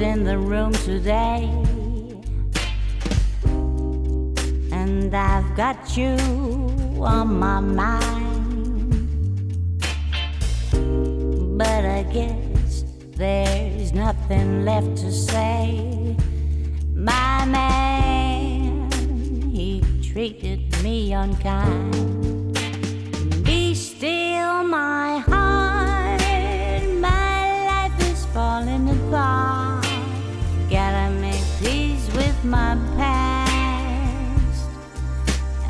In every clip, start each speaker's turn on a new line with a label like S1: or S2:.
S1: in the room today. And I've got you on my mind. But I guess there's nothing left to say. My man, he treated me unkind. Be still, my heart, my life is falling apart. my past.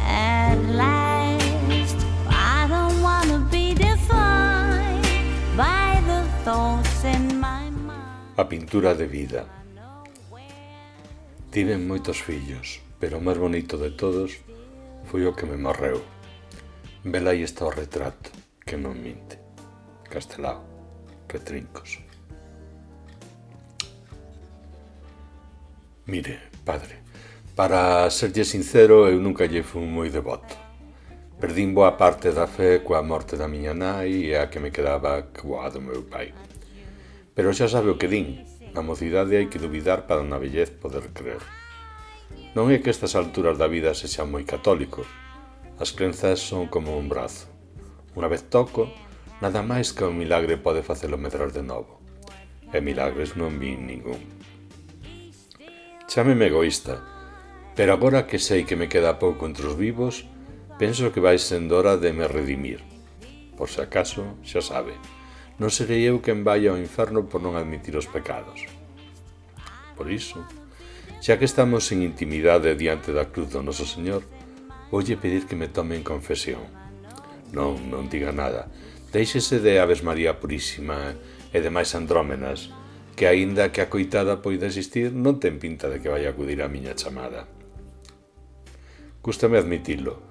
S1: At last, I don't be defined by the thoughts in my mind.
S2: A pintura de vida. Tiven moitos fillos, pero o máis bonito de todos foi o que me morreu. Velai está o retrato, que non minte. Castelao, Retrincos. Mire, padre. Para serlle sincero, eu nunca lle fui moi devoto. Perdín boa parte da fe coa morte da miña nai e a que me quedaba coa do meu pai. Pero xa sabe o que din, na mocidade hai que duvidar para na vellez poder creer. Non é que estas alturas da vida sexa moi católico. As crenzas son como un brazo. Unha vez toco, nada máis que un milagre pode facelo medrar de novo. E milagres non vin ningún. Chámeme egoísta, pero agora que sei que me queda pouco entre os vivos, penso que vai sendo hora de me redimir. Por se acaso, xa sabe, non serei eu quen vai ao inferno por non admitir os pecados. Por iso, xa que estamos en intimidade diante da cruz do noso Señor, voulle pedir que me tome en confesión. Non, non diga nada. Deixese de Aves María Purísima e demais andrómenas, que aínda que a coitada poida existir, non ten pinta de que vai acudir á miña chamada. Cústame admitilo,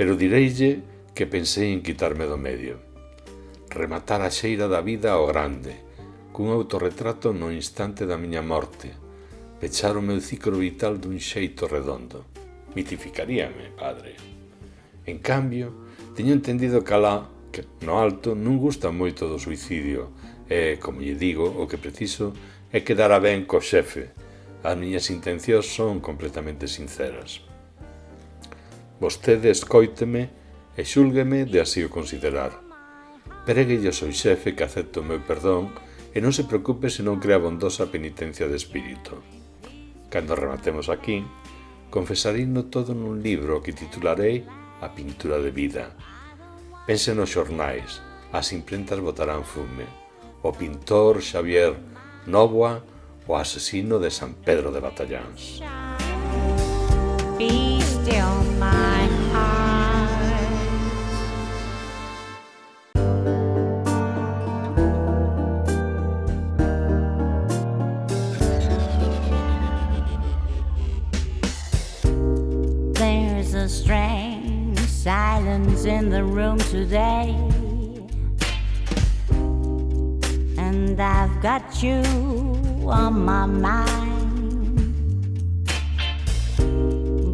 S2: pero direille que pensei en quitarme do medio. Rematar a xeira da vida ao grande, cun autorretrato no instante da miña morte, pechar o meu ciclo vital dun xeito redondo. Mitificaríame, padre. En cambio, teño entendido que alá, que no alto, non gusta moito do suicidio, E, como lle digo, o que preciso é quedar a ben co xefe. As miñas intencións son completamente sinceras. Vostede escoíteme e xúlgueme de así o considerar. Preguelle ao seu xefe que acepto o meu perdón e non se preocupe se non crea bondosa penitencia de espírito. Cando rematemos aquí, confesarino todo nun libro que titularei A pintura de vida. Pense nos xornais, as imprentas botarán fume. O pintor Xavier Novoa, o asesino de San Pedro de
S1: heart. There's a strange silence in the room today. got you on my mind.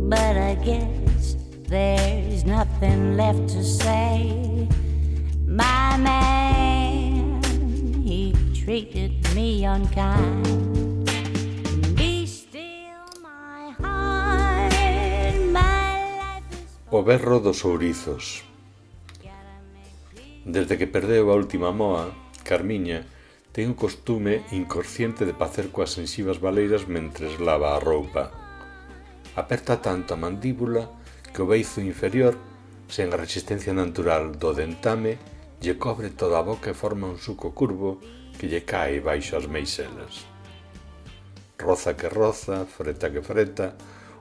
S1: But I guess there's nothing left to say. My man, he treated me unkind.
S2: O berro dos ourizos Desde que perdeu a última moa, Carmiña ten o costume inconsciente de pacer coas sensivas baleiras mentres lava a roupa. Aperta tanto a mandíbula que o beizo inferior, sen a resistencia natural do dentame, lle cobre toda a boca e forma un suco curvo que lle cae baixo as meixelas. Roza que roza, freta que freta,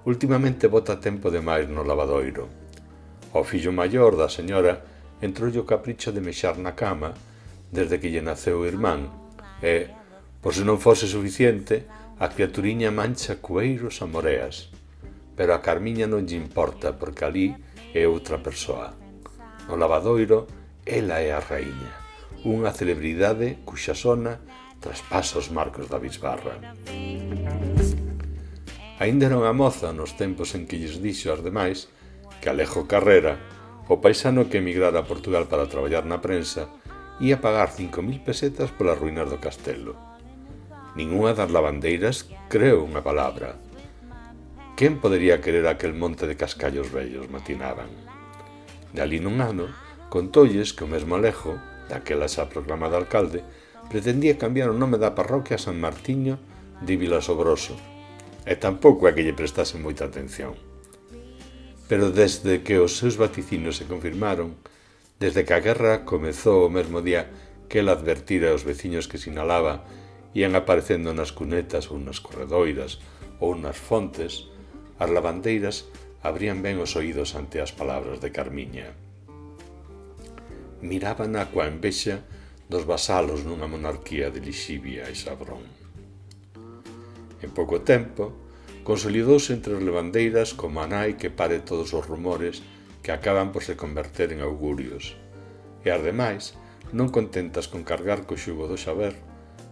S2: últimamente bota tempo demais no lavadoiro. Ao fillo maior da señora entrou o capricho de mexar na cama desde que lle naceu o irmán, e, por se non fose suficiente, a criaturiña mancha cueiros a moreas. Pero a Carmiña non lle importa, porque ali é outra persoa. No lavadoiro, ela é a raíña, unha celebridade cuxa sona traspasa os marcos da bisbarra. Ainda non a moza nos tempos en que lles dixo as demais que Alejo Carrera, o paisano que emigrara a Portugal para traballar na prensa, ia pagar 5.000 pesetas polas ruínas do castelo. Ninguna das lavandeiras creu unha palabra. Quen podería querer aquel monte de cascallos vellos, matinaban. De ali nun ano, contolles que o mesmo Alejo, daquela xa proclamado alcalde, pretendía cambiar o nome da parroquia a San Martiño de Vilasobroso, e tampouco é que lle prestase moita atención. Pero desde que os seus vaticinios se confirmaron, desde que a guerra comezou o mesmo día que el advertira aos veciños que sinalaba ian aparecendo nas cunetas ou nas corredoiras ou nas fontes, as lavandeiras abrían ben os oídos ante as palabras de Carmiña. Miraban a coa envexa dos vasalos nunha monarquía de lixivia e sabrón. En pouco tempo, consolidouse entre as levandeiras como a nai que pare todos os rumores e que acaban por se converter en augurios. E as demais, non contentas con cargar co xugo do saber,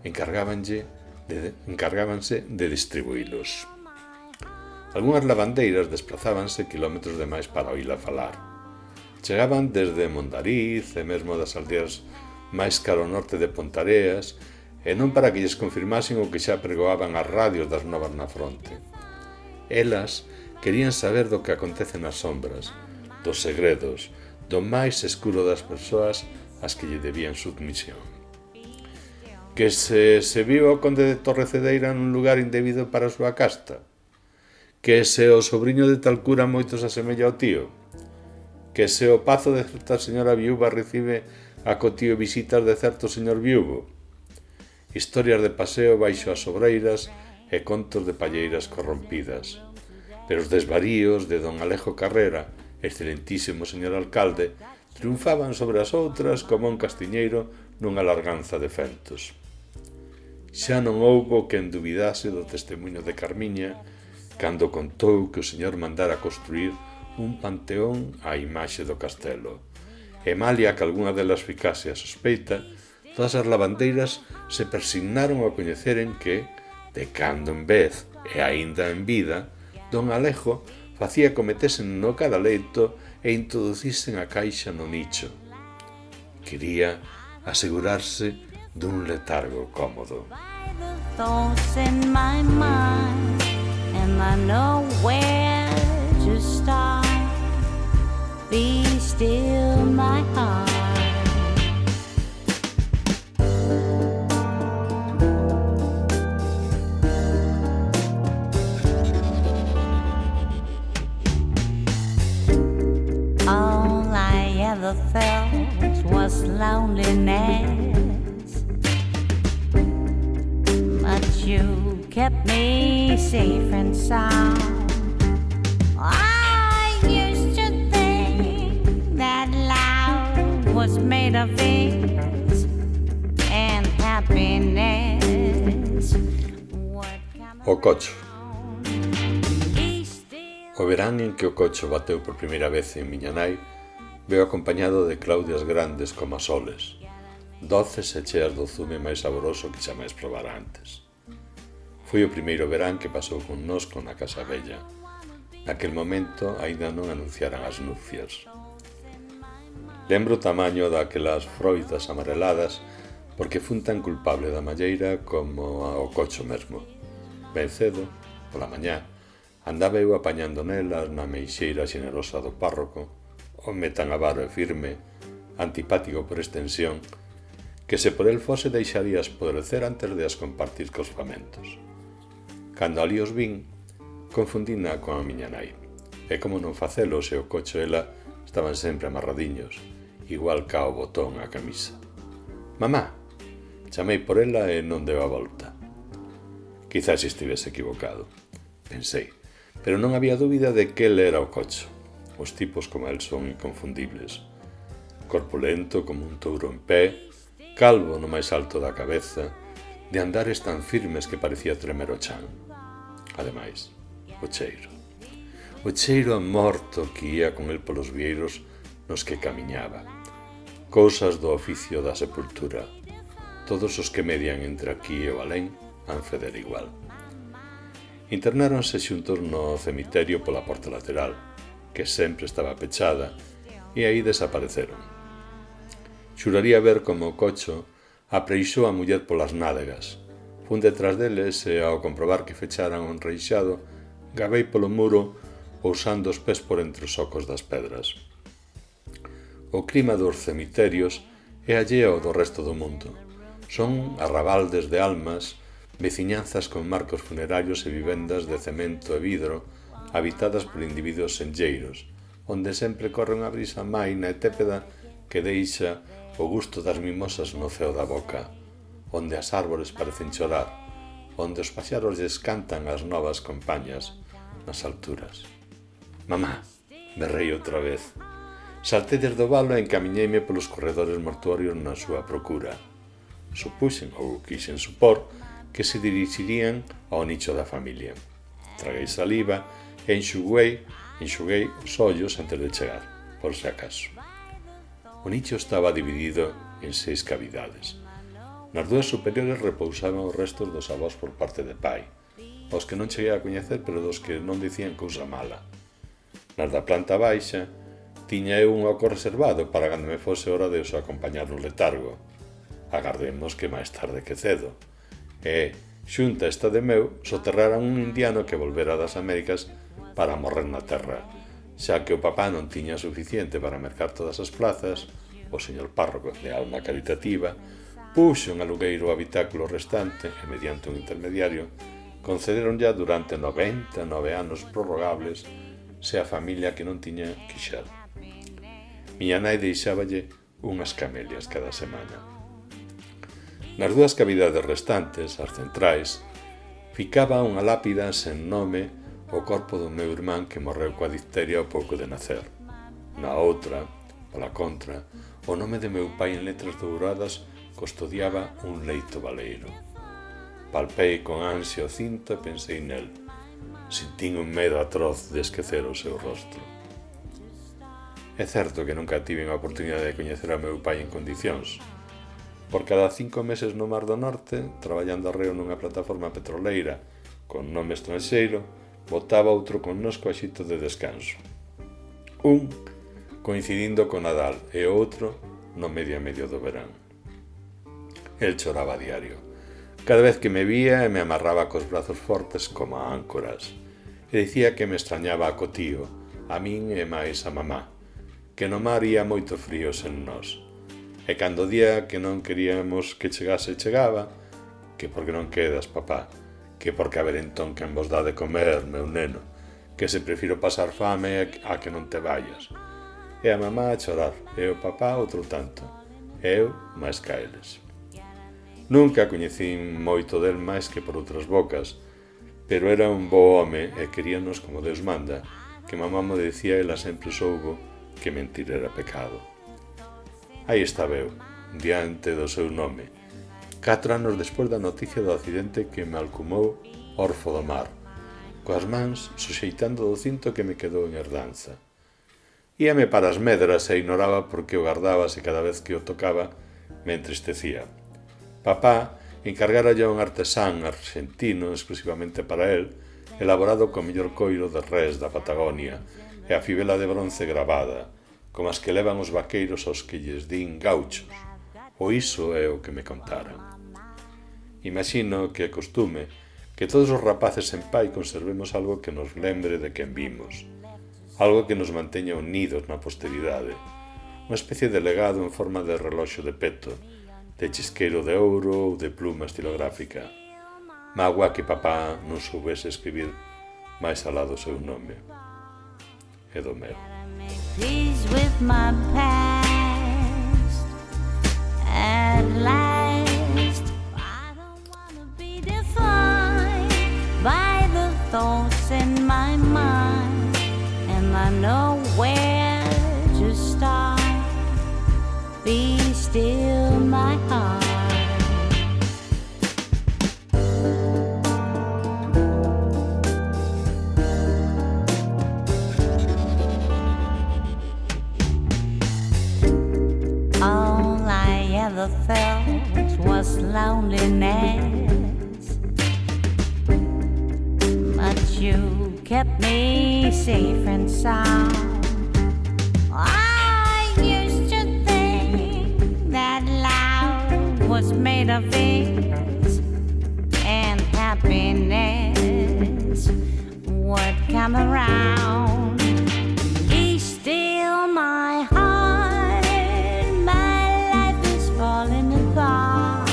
S2: encargábanlle de, encargábanse de distribuílos. Algúnas lavandeiras desplazábanse quilómetros de máis para oíla falar. Chegaban desde Mondariz e mesmo das aldeas máis caro norte de Pontareas, e non para que lles confirmasen o que xa pregoaban as radios das novas na fronte. Elas querían saber do que acontece nas sombras, dos segredos, do máis escuro das persoas as que lle debían submisión. Que se, se viu o conde de Torrecedeira nun lugar indebido para a súa casta, que se o sobrinho de tal cura moitos asemella ao tío, que se o pazo de certa señora viúva recibe a cotío visitas de certo señor viúvo, historias de paseo baixo as obreiras e contos de palleiras corrompidas. Pero os desvaríos de don Alejo Carrera, excelentísimo señor alcalde, triunfaban sobre as outras como un castiñeiro nunha larganza de fentos. Xa non houbo quen dubidase do testemunho de Carmiña cando contou que o señor mandara construir un panteón á imaxe do castelo. E malia que algunha delas ficase a sospeita, todas as lavandeiras se persignaron a coñeceren que, de cando en vez e aínda en vida, don Alejo facía cometesen no cada leito e introducisen a caixa no nicho. Quería asegurarse dun letargo cómodo. Be still my heart ever felt was loneliness. But you kept me safe and sound. I used to think that love was made of it and happiness. O coche. O verán en que o coche bateu por primeira vez en miña nai Veo acompañado de claudias grandes como as soles, doces e cheas do zume máis saboroso que xa máis probara antes. Foi o primeiro verán que pasou con nos con na Casa Bella. Naquel momento aínda non anunciaran as nupcias. Lembro o tamaño daquelas froitas amareladas porque fun tan culpable da malleira como ao cocho mesmo. Ben cedo, pola mañá, andaba eu apañando nelas na meixeira xenerosa do párroco home tan avaro e firme, antipático por extensión, que se por el fose deixarías podrecer antes de as compartir cos famentos. Cando ali os vin, confundina con a miña nai. E como non facelo se o cocho ela estaban sempre amarradiños, igual ca o botón a camisa. Mamá, chamei por ela e non deu a volta. Quizás estivese equivocado, pensei, pero non había dúbida de que ele era o cocho. Os tipos como el son inconfundibles. Corpulento como un touro en pé, calvo no máis alto da cabeza, de andares tan firmes que parecía tremer o chan. Ademais, o cheiro. O cheiro a morto que ía con el polos vieiros nos que camiñaba. Cousas do oficio da sepultura. Todos os que median entre aquí e o alén han feder igual internáronse xuntos no cemiterio pola porta lateral que sempre estaba pechada, e aí desapareceron. Xuraría ver como o cocho apreixou a muller polas nádegas. Fun detrás deles e, ao comprobar que fecharan o enreixado, gabei polo muro pousando os pés por entre os socos das pedras. O clima dos cemiterios é alleo do resto do mundo. Son arrabaldes de almas, veciñanzas con marcos funerarios e vivendas de cemento e vidro, habitadas por individuos senlleiros, onde sempre corre unha brisa maina e tépeda que deixa o gusto das mimosas no ceo da boca, onde as árbores parecen chorar, onde os paxaros lles cantan as novas compañas nas alturas. Mamá, berrei outra vez. Saltei desde o valo e encamiñeime polos corredores mortuorios na súa procura. Supuxen, ou quixen supor, que se dirixirían ao nicho da familia. Traguei saliva e enxuguei, enxuguei os ollos antes de chegar, por se acaso. O nicho estaba dividido en seis cavidades. Nas dúas superiores repousaban os restos dos avós por parte de pai, os que non cheguei a coñecer pero dos que non dicían cousa mala. Nas da planta baixa, tiña eu un oco reservado para cando me fose hora de os acompañar no letargo. Agardemos que máis tarde que cedo. E, xunta esta de meu, soterraran un indiano que volvera das Américas para morrer na terra, xa que o papá non tiña suficiente para mercar todas as plazas, o señor párroco de alma caritativa puxo en alugueiro o habitáculo restante e mediante un intermediario concederon ya durante 99 anos prorrogables se a familia que non tiña quixado. Miña nai deixáballe unhas camelias cada semana. Nas dúas cavidades restantes, as centrais, ficaba unha lápida sen nome o corpo do meu irmán que morreu coa difteria ao pouco de nacer. Na outra, pola contra, o nome de meu pai en letras douradas custodiaba un leito baleiro. Palpei con ansia o cinto e pensei nel. Sentín un medo atroz de esquecer o seu rostro. É certo que nunca tiven a oportunidade de coñecer a meu pai en condicións. Por cada cinco meses no Mar do Norte, traballando arreo nunha plataforma petroleira, con nome estranxeiro, botaba outro connosco a xito de descanso. Un coincidindo co Nadal e outro no medio a medio do verán. El choraba a diario. Cada vez que me vía e me amarraba cos brazos fortes como a áncoras e dicía que me extrañaba a cotío, a min e máis a mamá, que no mar ia moito frío sen nós. E cando día que non queríamos que chegase chegaba, que porque non quedas, papá, que porque haber entón quen vos dá de comer, meu neno, que se prefiro pasar fame a que non te vayas. E a mamá a chorar, e o papá outro tanto, e eu máis ca eles. Nunca coñecín moito del máis que por outras bocas, pero era un bo home e queríanos como Deus manda, que mamá me decía ela sempre soubo que mentir era pecado. Aí estaba eu, diante do seu nome, Catro anos despois da noticia do accidente que me alcumou orfo do mar, coas mans suxeitando do cinto que me quedou en herdanza. Íame para as medras e ignoraba por que o guardaba se cada vez que o tocaba me entristecía. Papá encargara a un artesán argentino exclusivamente para él, elaborado co mellor coiro de res da Patagonia e a fibela de bronce gravada, como as que levan os vaqueiros aos que lles din gauchos. O iso é o que me contaran. Imagino que é costume que todos os rapaces en pai conservemos algo que nos lembre de quen vimos, algo que nos manteña unidos na posteridade, unha especie de legado en forma de reloxo de peto, de chisqueiro de ouro ou de pluma estilográfica. Magua que papá non soubese escribir máis alá do seu nome. E do meu. With my past at last. I know where to start. Be still sound. I used to think that love was made of things and happiness would
S1: come around. Be still, my heart, my life is falling apart.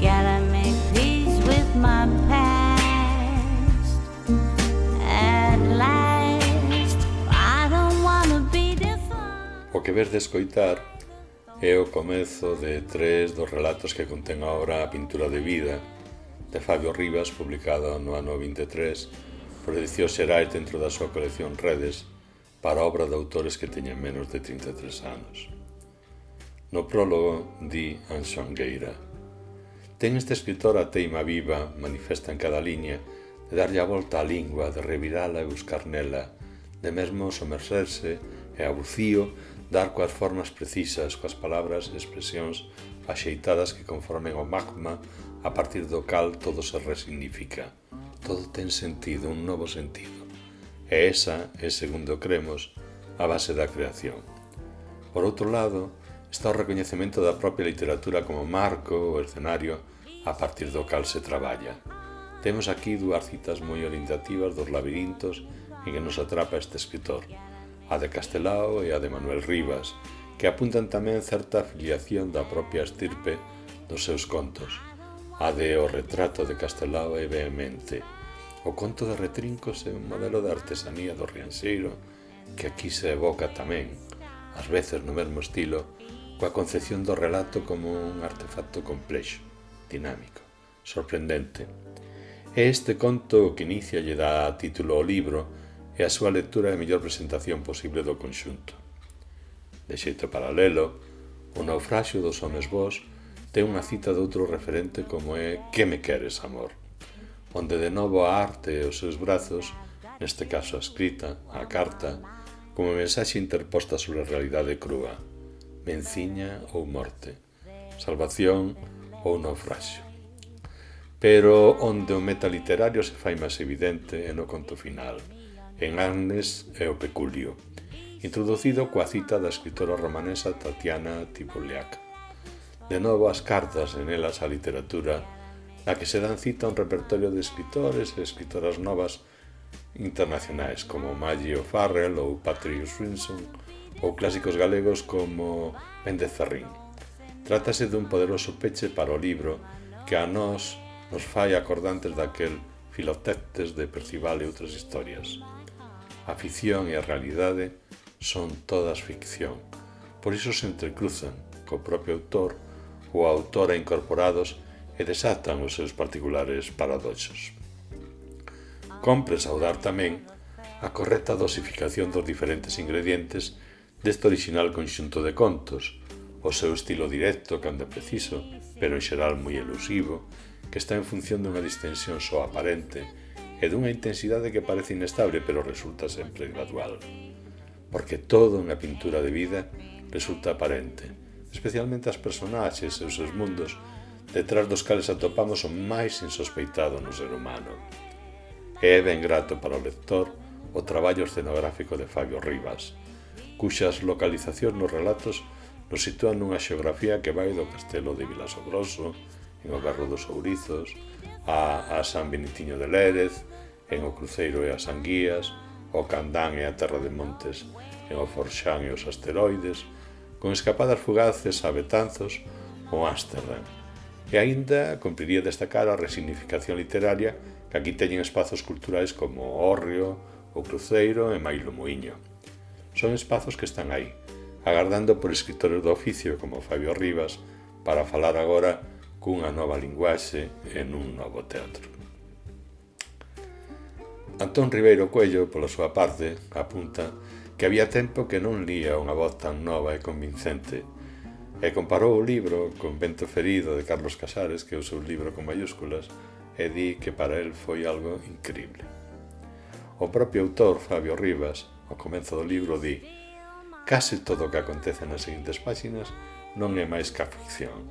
S1: Gotta make peace with my past.
S2: o que ves de escoitar é o comezo de tres dos relatos que contén agora A pintura de vida de Fabio Rivas, publicada no ano 23 por Edición Xerais dentro da súa colección Redes para obra de autores que teñen menos de 33 anos. No prólogo di Anxongueira. Ten este escritor a teima viva, manifesta en cada liña, de darlle a volta a lingua, de revirala e buscar nela, de mesmo somerserse e a bucío dar coas formas precisas, coas palabras e expresións axeitadas que conformen o magma a partir do cal todo se resignifica. Todo ten sentido, un novo sentido. E esa é, segundo cremos, a base da creación. Por outro lado, está o recoñecemento da propia literatura como marco ou escenario a partir do cal se traballa. Temos aquí dúas citas moi orientativas dos labirintos en que nos atrapa este escritor, a de Castelao e a de Manuel Rivas, que apuntan tamén certa afiliación da propia estirpe dos seus contos. A de O retrato de Castelao é vehemente. O conto de Retrincos é un modelo de artesanía do Rianxeiro que aquí se evoca tamén, ás veces no mesmo estilo, coa concepción do relato como un artefacto complexo, dinámico, sorprendente. É este conto que inicia lle dá título ao libro e a súa lectura é a mellor presentación posible do conxunto. De xeito paralelo, o naufraxio dos homes vós ten unha cita de outro referente como é Que me queres, amor? onde de novo a arte e os seus brazos, neste caso a escrita, a carta, como mensaxe interposta sobre a realidade crúa, menciña ou morte, salvación ou naufraxio. Pero onde o meta literario se fai máis evidente é no conto final, en Agnes e o Peculio, introducido coa cita da escritora romanesa Tatiana Tibuliak. De novo as cartas en elas a literatura, na que se dan cita un repertorio de escritores e escritoras novas internacionais como Maggie O'Farrell ou Patrick Swinson ou clásicos galegos como Méndez Ferrín. Trátase dun poderoso peche para o libro que a nós nos fai acordantes daquel filotectes de Percival e outras historias. A ficción e a realidade son todas ficción. Por iso se entrecruzan co propio autor ou a autora incorporados e desatan os seus particulares paradoxos. Compre saudar tamén a correcta dosificación dos diferentes ingredientes deste original conxunto de contos, o seu estilo directo cando é preciso, pero en xeral moi elusivo, que está en función dunha distensión só aparente e dunha intensidade que parece inestable pero resulta sempre gradual. Porque todo unha pintura de vida resulta aparente, especialmente as personaxes e os seus mundos detrás dos cales atopamos o máis insospeitado no ser humano. E é ben grato para o lector o traballo escenográfico de Fabio Rivas, cuxas localizacións nos relatos nos sitúan nunha xeografía que vai do castelo de Vilasogroso, en o Barro dos Ourizos, a, a San Benitiño de Lérez, en o Cruceiro e as Anguías, o Candán e a Terra de Montes, en o Forxán e os Asteroides, con escapadas fugaces a Betanzos ou Ámsterdam. E aínda cumpriría destacar a resignificación literaria que aquí teñen espazos culturais como o Orrio, o Cruceiro e Mailo Muiño. Son espazos que están aí, agardando por escritores do oficio como Fabio Rivas para falar agora cunha nova linguaxe en un novo teatro. Antón Ribeiro Cuello, pola súa parte, apunta que había tempo que non lía unha voz tan nova e convincente e comparou o libro con Vento Ferido de Carlos Casares, que usou o libro con mayúsculas, e di que para el foi algo increíble. O propio autor, Fabio Rivas, ao comenzo do libro di Case todo o que acontece nas seguintes páxinas non é máis que a ficción.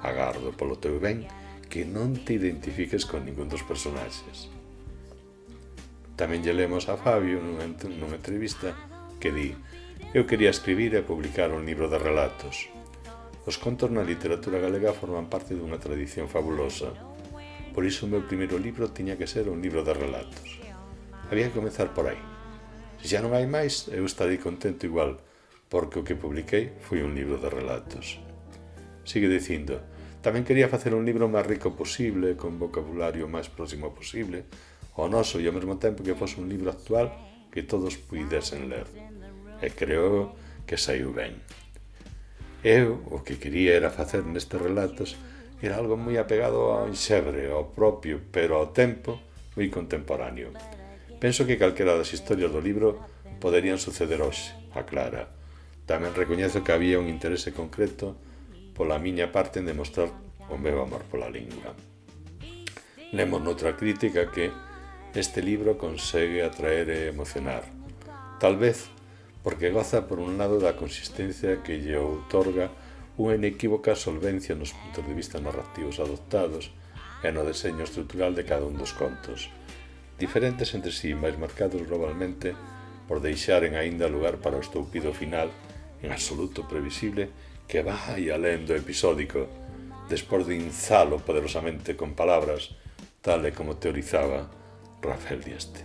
S2: Agardo polo teu ben que non te identifiques con ningún dos personaxes. Tamén lle lemos a Fabio nunha, nunha entrevista que di Eu quería escribir e publicar un libro de relatos. Os contos na literatura galega forman parte dunha tradición fabulosa. Por iso o meu primeiro libro tiña que ser un libro de relatos. Había que comezar por aí. Se xa non hai máis, eu estarei contento igual, porque o que publiquei foi un libro de relatos. Sigue dicindo, tamén quería facer un libro máis rico posible, con vocabulario máis próximo posible, o noso e ao mesmo tempo que fose un libro actual que todos puidesen ler. E creo que saiu ben. Eu o que quería era facer nestes relatos era algo moi apegado ao enxebre, ao propio, pero ao tempo moi contemporáneo. Penso que calquera das historias do libro poderían suceder hoxe, aclara. Tamén recoñezo que había un interese concreto pola miña parte en demostrar o meu amor pola lingua. Lemos noutra crítica que este libro consegue atraer e emocionar. Tal vez porque goza por un lado da consistencia que lle outorga unha inequívoca solvencia nos puntos de vista narrativos adoptados e no deseño estrutural de cada un dos contos, diferentes entre sí, máis marcados globalmente por deixaren aínda lugar para o estoupido final en absoluto previsible que vai alén do episódico, despois de inzalo poderosamente con palabras, tal e como teorizaba Rafael Dieste.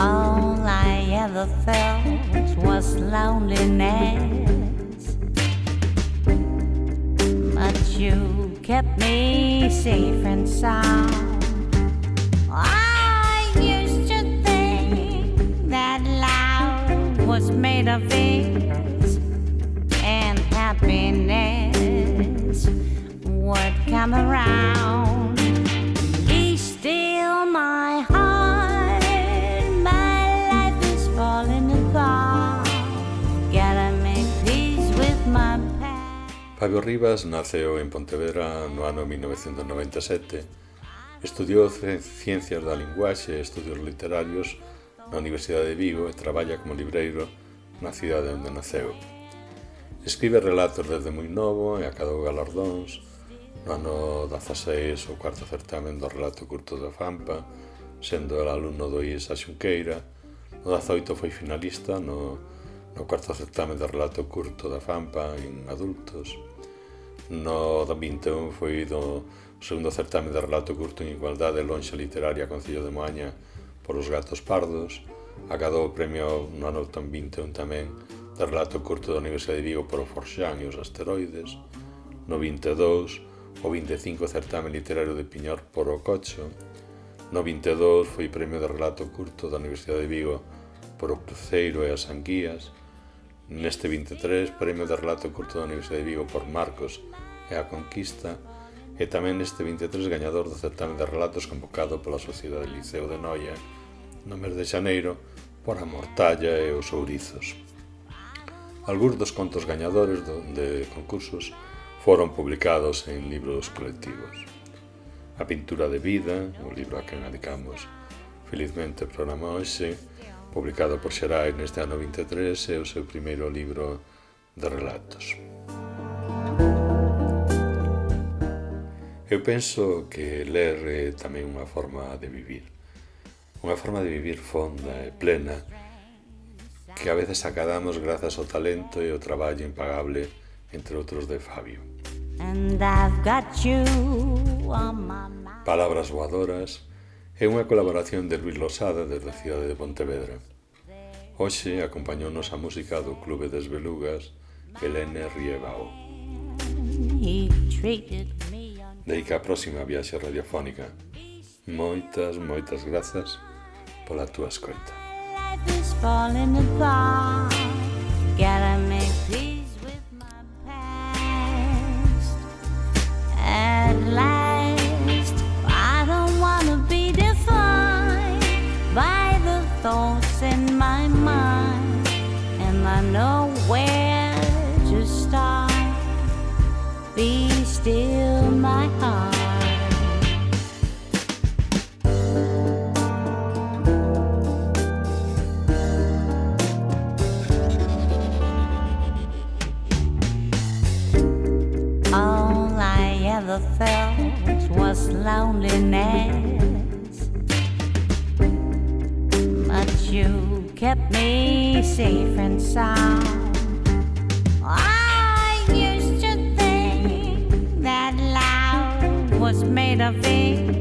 S1: All I ever felt was loneliness but you kept me safe and sound. I used to think that love was made of things come around. Be still, my heart. My life is falling apart. Gotta make peace with my past.
S2: Fabio Rivas naceu en Pontevedra no ano 1997. Estudiou Ciencias da Linguaxe e Estudios Literarios na Universidade de Vigo e traballa como libreiro na cidade onde naceu. Escribe relatos desde moi novo e acadou galardóns, No ano 16 o cuarto certamen do relato curto da Fampa, sendo el alumno do IES a Xunqueira. No 18 foi finalista no, no cuarto certamen do relato curto da Fampa en adultos. No 21 foi do segundo certame de relato curto en igualdade lonxa literaria Concello de Moaña por os gatos pardos, Acadou o premio no ano 21 tamén de relato curto da Universidade de Vigo por o Forxán e os asteroides, no 22 o 25 certame literario de Piñor por o Cocho, no 22 foi premio de relato curto da Universidade de Vigo por o Cruceiro e as Anguías, neste 23 premio de relato curto da Universidade de Vigo por Marcos e a Conquista, e tamén neste 23 gañador do certame de relatos convocado pola Sociedade Liceo de Noia no mes de Xaneiro por a Mortalla e os Ourizos. Alguns dos contos gañadores de concursos foron publicados en libros colectivos. A pintura de vida, o libro a que dedicamos felizmente o programa hoxe, publicado por Xerais neste ano 23, é o seu primeiro libro de relatos. Eu penso que ler é tamén unha forma de vivir. Unha forma de vivir fonda e plena que a veces acadamos grazas ao talento e ao traballo impagable, entre outros, de Fabio. And I've got you on my. Palabras voadoras é unha colaboración de Luis Losada desde a cidade de Pontevedra. Hoxe acompañounos a música do Clube des Belugas Helene Riebao. Deica a próxima viaxe radiofónica. Moitas, moitas grazas pola túa escoita. Gotta make peace. loneliness. But you kept me safe and sound. I used to think that
S1: love was made of it.